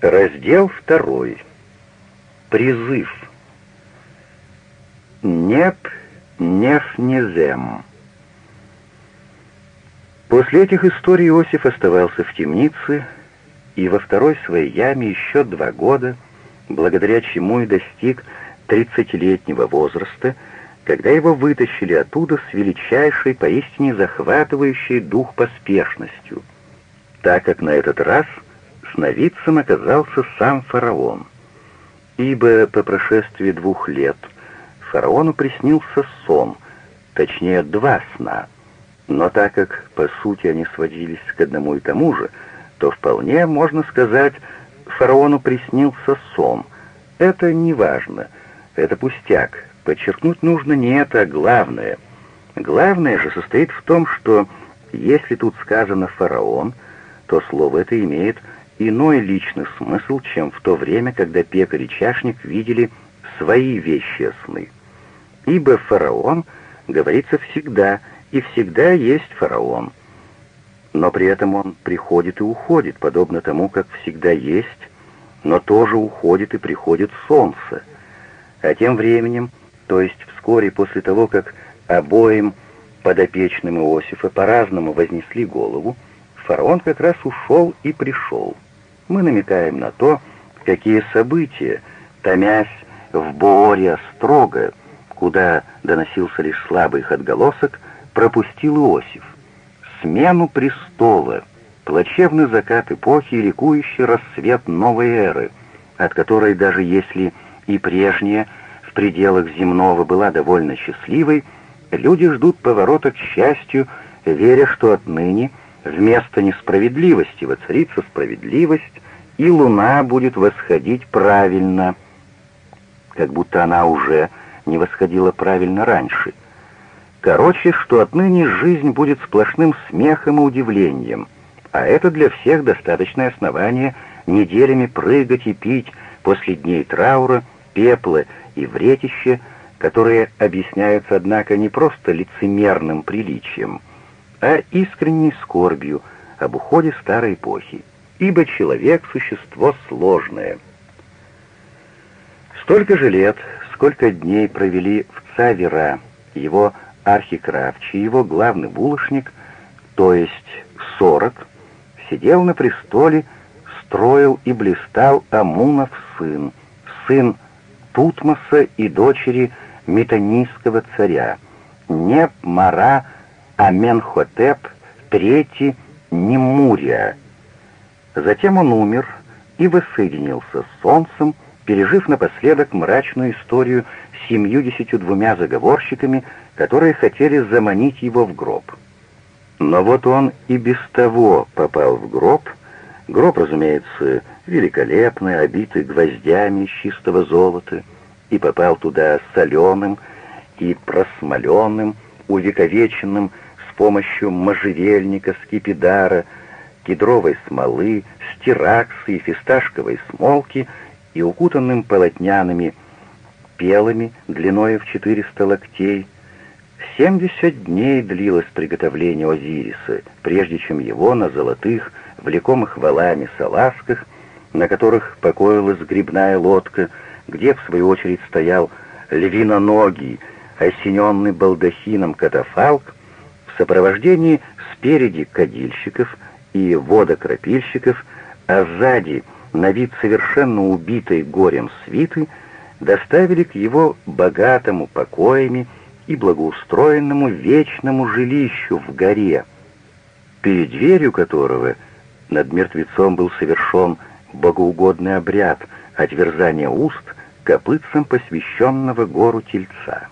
Раздел второй. Призыв. Неп нефнезем. После этих историй Иосиф оставался в темнице и во второй своей яме еще два года, благодаря чему и достиг тридцатилетнего возраста, когда его вытащили оттуда с величайшей, поистине захватывающей дух поспешностью, так как на этот раз сновидцем оказался сам фараон. Ибо по прошествии двух лет фараону приснился сон, точнее два сна, но так как по сути они сводились к одному и тому же, то вполне можно сказать, фараону приснился сон. Это не важно, это пустяк, подчеркнуть нужно не это, а главное. Главное же состоит в том, что если тут сказано «фараон», то слово это имеет иной личный смысл, чем в то время, когда пекарь и чашник видели свои вещи сны. Ибо фараон говорится всегда, и всегда есть фараон. Но при этом он приходит и уходит, подобно тому, как всегда есть, но тоже уходит и приходит солнце. А тем временем, то есть вскоре после того, как обоим подопечным Иосифа по-разному вознесли голову, фараон как раз ушел и пришел мы намекаем на то, какие события, томясь в Бооре строго, куда доносился лишь слабый их отголосок, пропустил Иосиф. Смену престола, плачевный закат эпохи и ликующий рассвет новой эры, от которой даже если и прежняя в пределах земного была довольно счастливой, люди ждут поворота к счастью, веря, что отныне вместо несправедливости воцарится справедливость, и луна будет восходить правильно, как будто она уже не восходила правильно раньше. Короче, что отныне жизнь будет сплошным смехом и удивлением, а это для всех достаточное основание неделями прыгать и пить после дней траура, пепла и вретища, которые объясняются, однако, не просто лицемерным приличием, а искренней скорбью об уходе старой эпохи ибо человек — существо сложное. Столько же лет, сколько дней провели в Цавера его архикравчи, его главный булочник, то есть сорок, сидел на престоле, строил и блистал Амунов сын, сын Тутмоса и дочери Метанийского царя, Непмара Аменхотеп III Немурия, Затем он умер и воссоединился с солнцем, пережив напоследок мрачную историю с семьюдесятью двумя заговорщиками, которые хотели заманить его в гроб. Но вот он и без того попал в гроб, гроб, разумеется, великолепный, обитый гвоздями чистого золота, и попал туда соленым и просмоленным, увековеченным помощью можжевельника, скипидара, кедровой смолы, стираксы и фисташковой смолки и укутанным полотняными пелами длиной в 400 локтей. Семьдесят дней длилось приготовление Озириса, прежде чем его на золотых, влекомых валами салазках, на которых покоилась грибная лодка, где, в свою очередь, стоял львиноногий, осененный балдахином катафалк, сопровождении спереди кадильщиков — и водокропильщиков, а сзади, на вид совершенно убитой горем свиты, доставили к его богатому покоями и благоустроенному вечному жилищу в горе, перед дверью которого над мертвецом был совершен богоугодный обряд отверзания уст копытцем посвященного гору Тельца.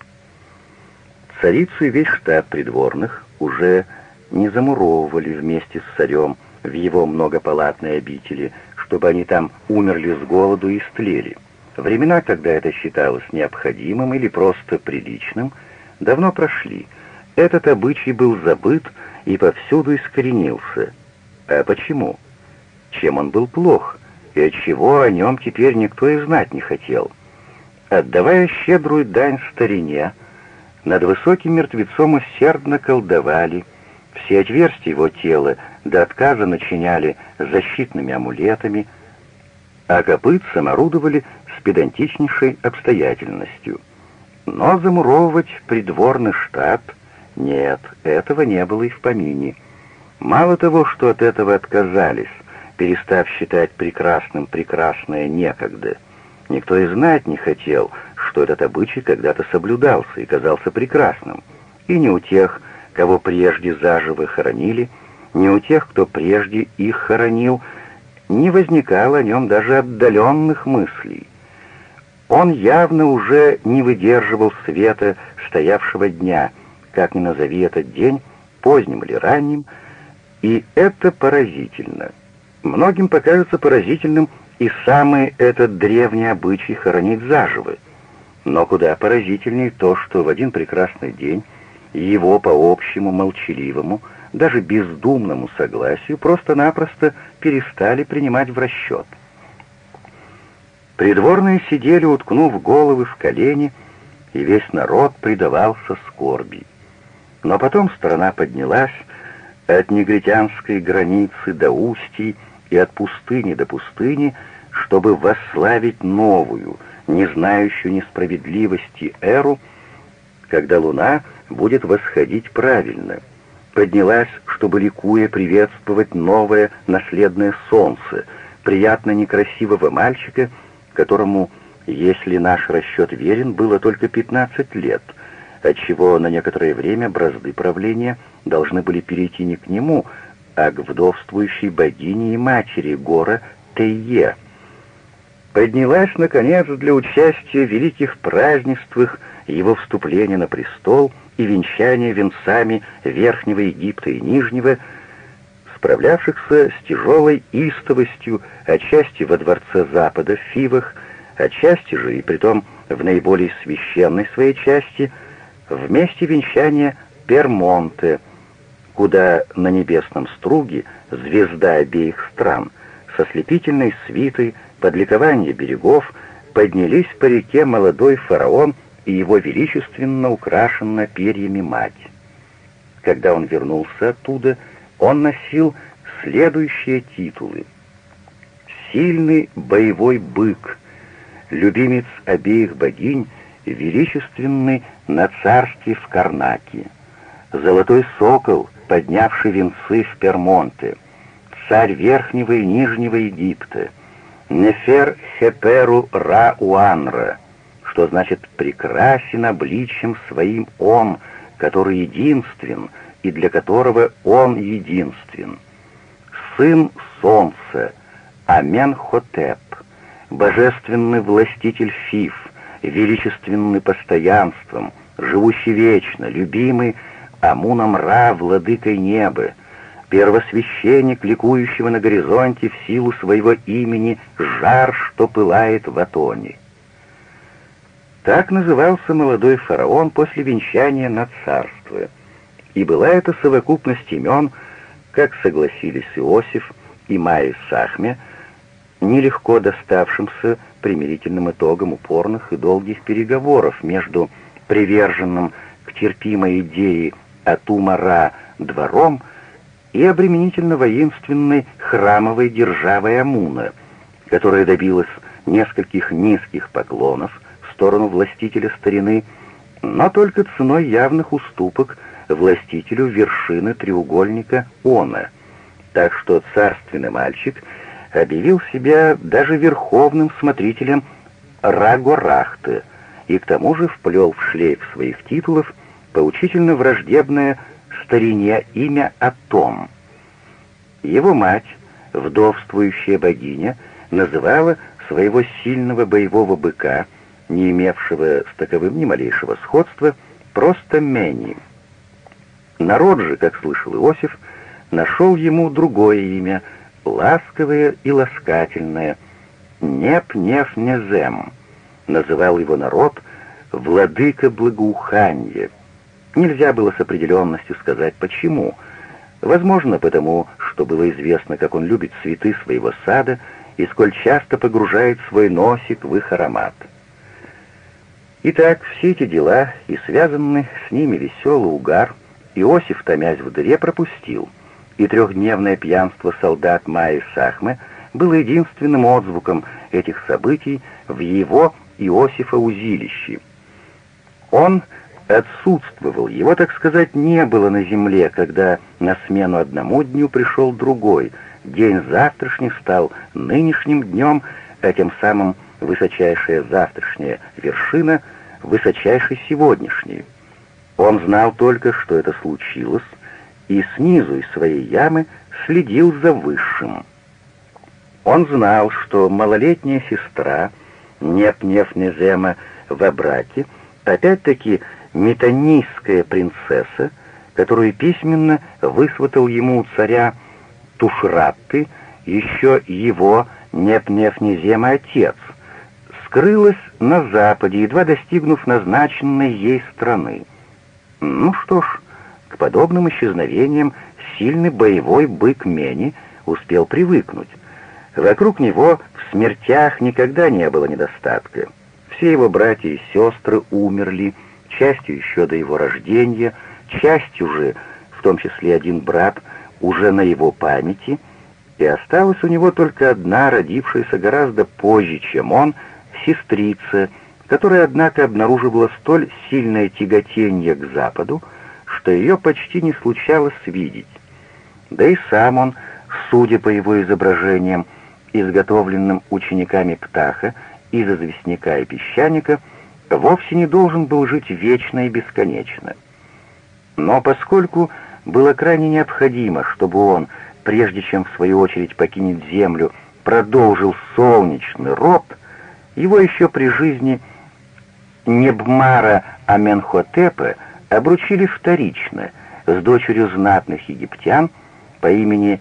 Царицу и весь штат придворных уже не замуровывали вместе с царем в его многопалатной обители, чтобы они там умерли с голоду и стлели. Времена, когда это считалось необходимым или просто приличным, давно прошли. Этот обычай был забыт и повсюду искоренился. А почему? Чем он был плох? И отчего о нем теперь никто и знать не хотел? Отдавая щедрую дань старине, над высоким мертвецом усердно колдовали — все отверстия его тела до отказа начиняли защитными амулетами, а копытцам орудовали с педантичнейшей обстоятельностью. Но замуровывать придворный штат — нет, этого не было и в помине. Мало того, что от этого отказались, перестав считать прекрасным прекрасное некогда, никто и знать не хотел, что этот обычай когда-то соблюдался и казался прекрасным, и не у тех, кого прежде заживо хоронили, не у тех, кто прежде их хоронил, не возникало о нем даже отдаленных мыслей. Он явно уже не выдерживал света стоявшего дня, как ни назови этот день, поздним или ранним, и это поразительно. Многим покажется поразительным и самый этот древний обычай хоронить заживо. Но куда поразительнее то, что в один прекрасный день его по общему молчаливому, даже бездумному согласию просто-напросто перестали принимать в расчет. Придворные сидели, уткнув головы в колени, и весь народ предавался скорби. Но потом страна поднялась от негритянской границы до устий и от пустыни до пустыни, чтобы восславить новую, не знающую несправедливости эру, когда луна будет восходить правильно. Поднялась, чтобы ликуя приветствовать новое наследное солнце, приятно некрасивого мальчика, которому, если наш расчет верен, было только 15 лет, отчего на некоторое время бразды правления должны были перейти не к нему, а к вдовствующей богине и матери Гора Тейе. Поднялась, наконец, для участия в великих празднествах его вступления на престол и венчания венцами Верхнего Египта и Нижнего, справлявшихся с тяжелой истовостью отчасти во дворце Запада в Фивах, отчасти же, и притом в наиболее священной своей части, в месте венчания Пермонте, куда на небесном струге звезда обеих стран со слепительной свитой под ликование берегов поднялись по реке молодой фараон и его величественно украшена перьями мать. Когда он вернулся оттуда, он носил следующие титулы. Сильный боевой бык, любимец обеих богинь, величественный на царстве в Карнаке, золотой сокол, поднявший венцы в Пермонте, царь Верхнего и Нижнего Египта, Нефер Хеперу Ра-Уанра, что значит «прекрасен обличием своим Он, который единствен и для которого Он единствен». Сын Солнца, Аменхотеп, божественный властитель Фиф, величественный постоянством, живущий вечно, любимый Амуном Ра, владыкой неба, первосвященник, ликующего на горизонте в силу своего имени жар, что пылает в Атоне. Так назывался молодой фараон после венчания на царство. И была это совокупность имен, как согласились Иосиф и Майя Сахме, нелегко доставшимся примирительным итогом упорных и долгих переговоров между приверженным к терпимой идее Атумара двором и обременительно воинственной храмовой державой Амуна, которая добилась нескольких низких поклонов — сторону властителя старины, но только ценой явных уступок властителю вершины треугольника Она. Так что царственный мальчик объявил себя даже верховным смотрителем Рагорахты и к тому же вплел в шлейф своих титулов поучительно враждебное старине имя Атом. Его мать, вдовствующая богиня, называла своего сильного боевого быка — не имевшего с таковым ни малейшего сходства, просто Мени. Народ же, как слышал Иосиф, нашел ему другое имя, ласковое и ласкательное, Неп-Неф-Незем. Называл его народ «владыка благоуханья». Нельзя было с определенностью сказать, почему. Возможно, потому, что было известно, как он любит цветы своего сада и сколь часто погружает свой носик в их аромат. Итак, все эти дела и связанный с ними веселый угар Иосиф, томясь в дыре, пропустил, и трехдневное пьянство солдат Майи Сахмы было единственным отзвуком этих событий в его Иосифа узилище. Он отсутствовал, его, так сказать, не было на земле, когда на смену одному дню пришел другой. День завтрашний стал нынешним днем, а тем самым высочайшая завтрашняя вершина — высочайшей сегодняшней. Он знал только, что это случилось, и снизу из своей ямы следил за высшим. Он знал, что малолетняя сестра Неп-Неф-Незема в браке опять-таки метанийская принцесса, которую письменно высватал ему у царя Тушратты еще его Неп-Неф-Незема отец, скрылась на западе, едва достигнув назначенной ей страны. Ну что ж, к подобным исчезновениям сильный боевой бык Мени успел привыкнуть. Вокруг него в смертях никогда не было недостатка. Все его братья и сестры умерли, частью еще до его рождения, частью же, в том числе один брат, уже на его памяти, и осталась у него только одна, родившаяся гораздо позже, чем он, сестрица, которая, однако, обнаруживала столь сильное тяготение к Западу, что ее почти не случалось видеть. Да и сам он, судя по его изображениям, изготовленным учениками Птаха из известняка и песчаника, вовсе не должен был жить вечно и бесконечно. Но поскольку было крайне необходимо, чтобы он, прежде чем в свою очередь покинет Землю, продолжил солнечный род, его еще при жизни Небмара Аменхотепа обручили вторично с дочерью знатных египтян по имени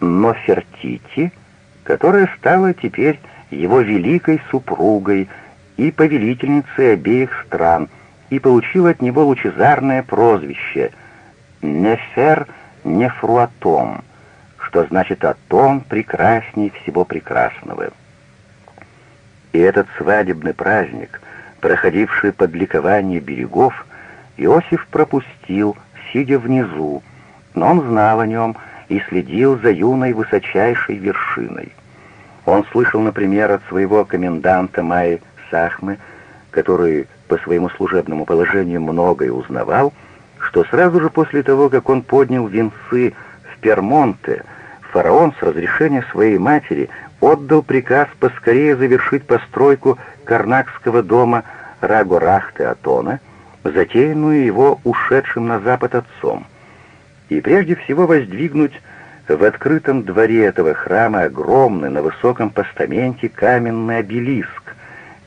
Нофертити, которая стала теперь его великой супругой и повелительницей обеих стран, и получила от него лучезарное прозвище «Нефер Нефруатом», что значит «Атом прекрасней всего прекрасного». И этот свадебный праздник — проходивший под ликование берегов, Иосиф пропустил, сидя внизу, но он знал о нем и следил за юной высочайшей вершиной. Он слышал, например, от своего коменданта Майи Сахмы, который по своему служебному положению многое узнавал, что сразу же после того, как он поднял венцы в Пермонте, фараон с разрешения своей матери отдал приказ поскорее завершить постройку Карнакского дома Рагорахты Атона, затеянную его ушедшим на запад отцом, и прежде всего воздвигнуть в открытом дворе этого храма огромный на высоком постаменте каменный обелиск,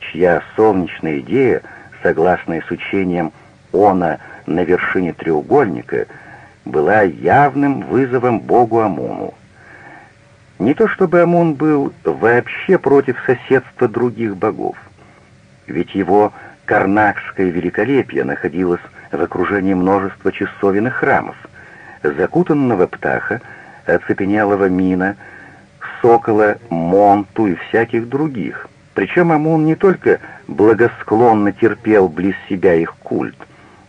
чья солнечная идея, согласная с учением Она на вершине треугольника, была явным вызовом богу Амуну. Не то чтобы Амун был вообще против соседства других богов, ведь его карнакское великолепие находилось в окружении множества часовен и храмов, закутанного птаха, оцепенелого мина, сокола, монту и всяких других. Причем Амун не только благосклонно терпел близ себя их культ,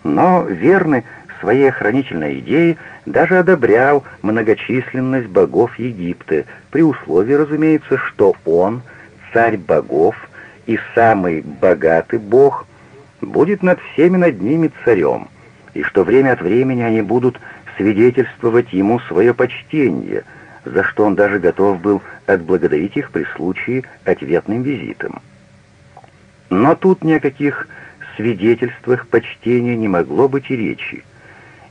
но верный своей охранительной идее даже одобрял многочисленность богов Египта, при условии, разумеется, что он, царь богов и самый богатый бог, будет над всеми над ними царем, и что время от времени они будут свидетельствовать ему свое почтение, за что он даже готов был отблагодарить их при случае ответным визитом. Но тут ни о каких свидетельствах почтения не могло быть и речи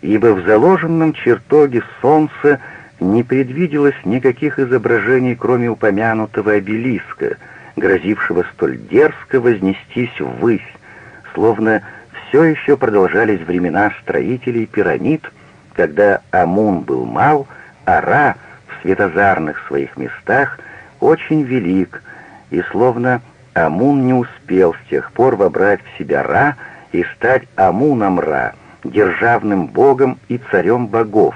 ибо в заложенном чертоге солнца не предвиделось никаких изображений, кроме упомянутого обелиска, грозившего столь дерзко вознестись ввысь, словно все еще продолжались времена строителей пирамид, когда Амун был мал, а Ра светозарных своих местах очень велик, и словно Амун не успел с тех пор вобрать в себя Ра и стать Амуном Ра — державным богом и царем богов,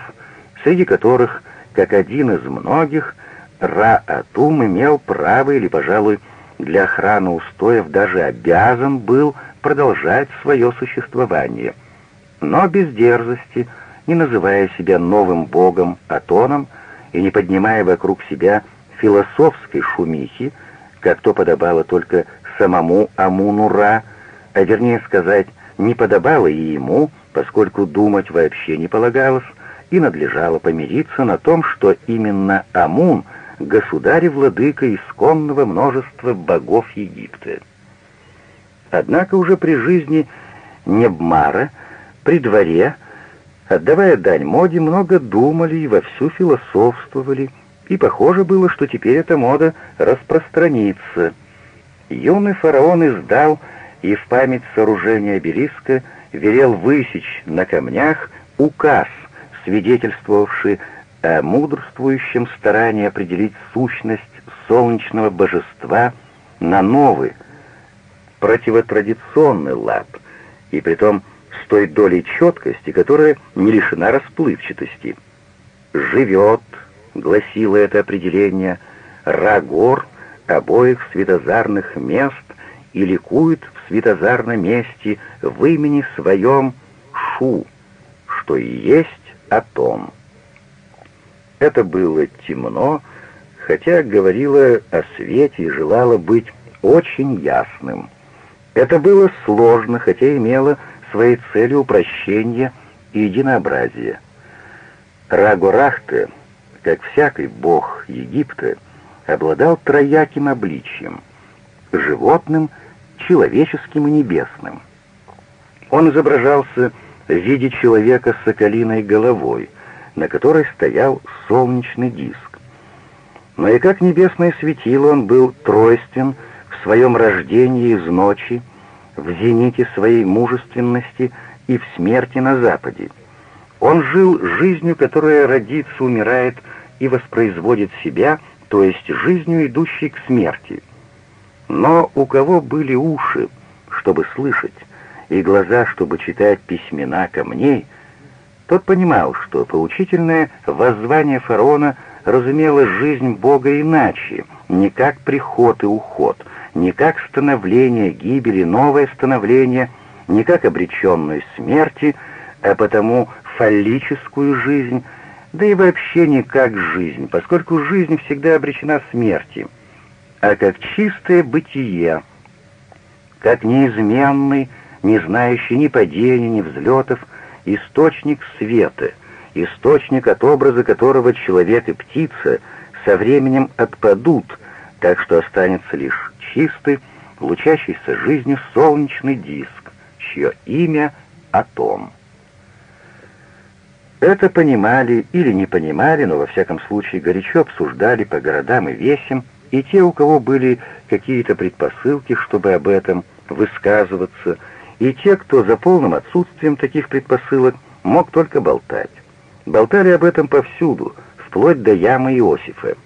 среди которых, как один из многих, Ра-Атум имел право или, пожалуй, для охраны устоев даже обязан был продолжать свое существование, но без дерзости, не называя себя новым богом Атоном и не поднимая вокруг себя философской шумихи, как то подобало только самому Амуну-Ра, а вернее сказать, не подобало и ему, поскольку думать вообще не полагалось, и надлежало помириться на том, что именно Амун — государь и владыка исконного множества богов Египта. Однако уже при жизни Небмара, при дворе, отдавая дань моде, много думали и вовсю философствовали, и похоже было, что теперь эта мода распространится. Юный фараон издал и в память сооружения обелиска велел высечь на камнях указ, свидетельствовавший о мудрствующем старании определить сущность солнечного божества на новый, противотрадиционный лад, и притом с той долей четкости, которая не лишена расплывчатости. «Живет», — гласило это определение, — «рагор обоих светозарных мест и ликует в светозарном месте в имени своем Шу, что и есть Атом». Это было темно, хотя говорило о свете и желало быть очень ясным. Это было сложно, хотя имело своей целью упрощение и единообразие. Рагорахте, как всякий бог Египта, обладал трояким обличием — животным, человеческим и небесным. Он изображался в виде человека с соколиной головой, на которой стоял солнечный диск. Но и как небесное светило он был тройствен — в своем рождении из ночи, в зените своей мужественности и в смерти на Западе. Он жил жизнью, которая родится, умирает и воспроизводит себя, то есть жизнью, идущей к смерти. Но у кого были уши, чтобы слышать, и глаза, чтобы читать письмена камней, тот понимал, что поучительное воззвание фараона разумело жизнь Бога иначе, не как приход и уход — не как становление гибели, новое становление, не как обреченную смерти, а потому фаллическую жизнь, да и вообще не как жизнь, поскольку жизнь всегда обречена смерти, а как чистое бытие, как неизменный, не знающий ни падений, ни взлетов, источник света, источник, от образа которого человек и птица со временем отпадут, так что останется лишь чистый, лучащийся жизнью солнечный диск, чье имя — Атом. Это понимали или не понимали, но во всяком случае горячо обсуждали по городам и весям и те, у кого были какие-то предпосылки, чтобы об этом высказываться, и те, кто за полным отсутствием таких предпосылок мог только болтать. Болтали об этом повсюду, вплоть до ямы Иосифа.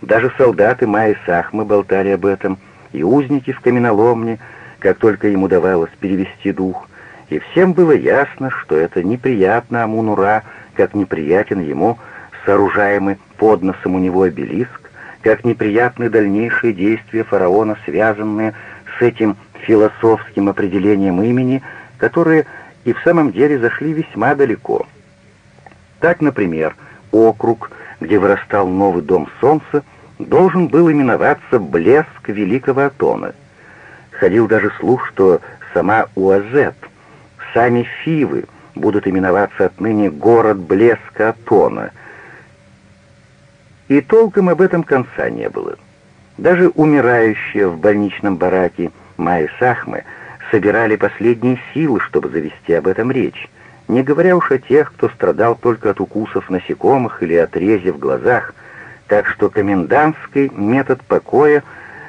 Даже солдаты Майи Сахмы болтали об этом — и узники в каменоломне, как только ему удавалось перевести дух, и всем было ясно, что это неприятно Амунура, как неприятен ему сооружаемый под носом у него обелиск, как неприятны дальнейшие действия фараона, связанные с этим философским определением имени, которые и в самом деле зашли весьма далеко. Так, например, округ, где вырастал новый дом солнца, должен был именоваться «Блеск Великого Атона». Ходил даже слух, что сама Уазет, сами Фивы будут именоваться отныне «Город Блеска Атона». И толком об этом конца не было. Даже умирающие в больничном бараке Майи Сахмы собирали последние силы, чтобы завести об этом речь, не говоря уж о тех, кто страдал только от укусов насекомых или от рези в глазах, так что комендантский метод покоя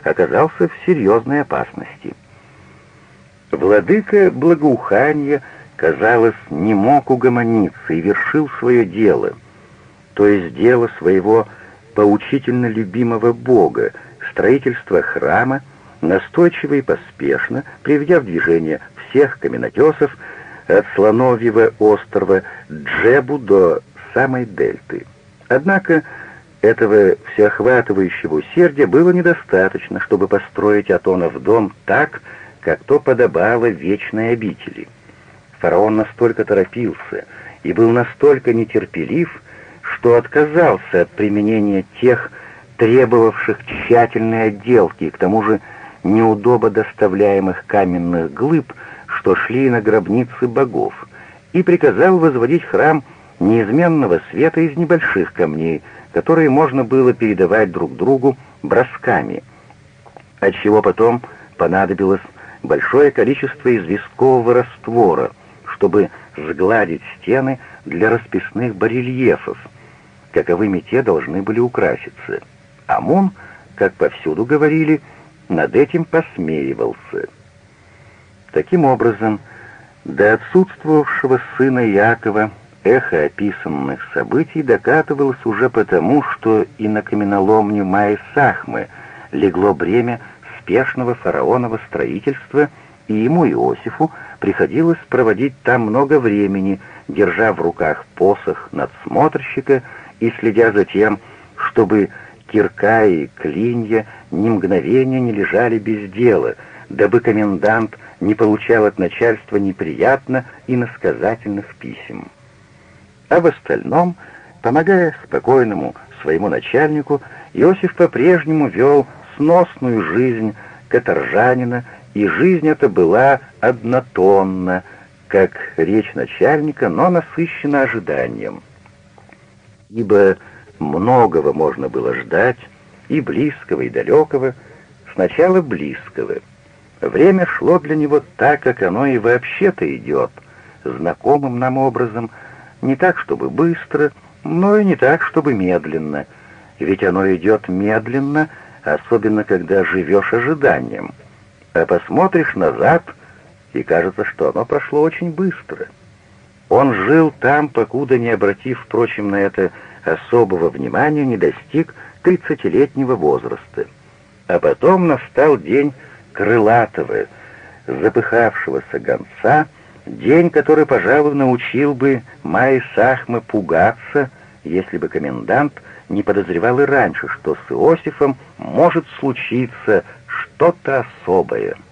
оказался в серьезной опасности. Владыка благоухания, казалось, не мог угомониться и вершил свое дело, то есть дело своего поучительно любимого бога, строительство храма, настойчиво и поспешно, приведя в движение всех каменотесов от Слоновьего острова Джебу до самой Дельты. Однако этого всеохватывающего усердия было недостаточно, чтобы построить Атонов дом так, как то подобало вечной обители. Фараон настолько торопился и был настолько нетерпелив, что отказался от применения тех требовавших тщательной отделки и к тому же неудобо доставляемых каменных глыб, что шли на гробницы богов, и приказал возводить храм неизменного света из небольших камней, которые можно было передавать друг другу бросками, отчего потом понадобилось большое количество известкового раствора, чтобы сгладить стены для расписных барельефов, каковыми те должны были украситься. Амун, как повсюду говорили, над этим посмеивался. Таким образом, до отсутствовавшего сына Якова эхо описанных событий докатывалось уже потому, что и на каменоломню Майи Сахмы легло бремя спешного фараонова строительства, и ему, Иосифу, приходилось проводить там много времени, держа в руках посох надсмотрщика и следя за тем, чтобы кирка и клинья ни мгновения не лежали без дела, дабы комендант не получал от начальства неприятно и насказательных писем. А в остальном, помогая спокойному своему начальнику, Иосиф по-прежнему вел сносную жизнь каторжанина, и жизнь эта была однотонна, как речь начальника, но насыщена ожиданием. Ибо многого можно было ждать, и близкого, и далекого, сначала близкого. Время шло для него так, как оно и вообще-то идет, знакомым нам образом, не так, чтобы быстро, но и не так, чтобы медленно, ведь оно идет медленно, особенно когда живешь ожиданием, а посмотришь назад, и кажется, что оно прошло очень быстро. Он жил там, покуда не обратив, впрочем, на это особого внимания не достиг тридцатилетнего возраста. А потом настал день крылатого, запыхавшегося гонца, день, который, пожалуй, научил бы Майи Сахмы пугаться, если бы комендант не подозревал и раньше, что с Иосифом может случиться что-то особое —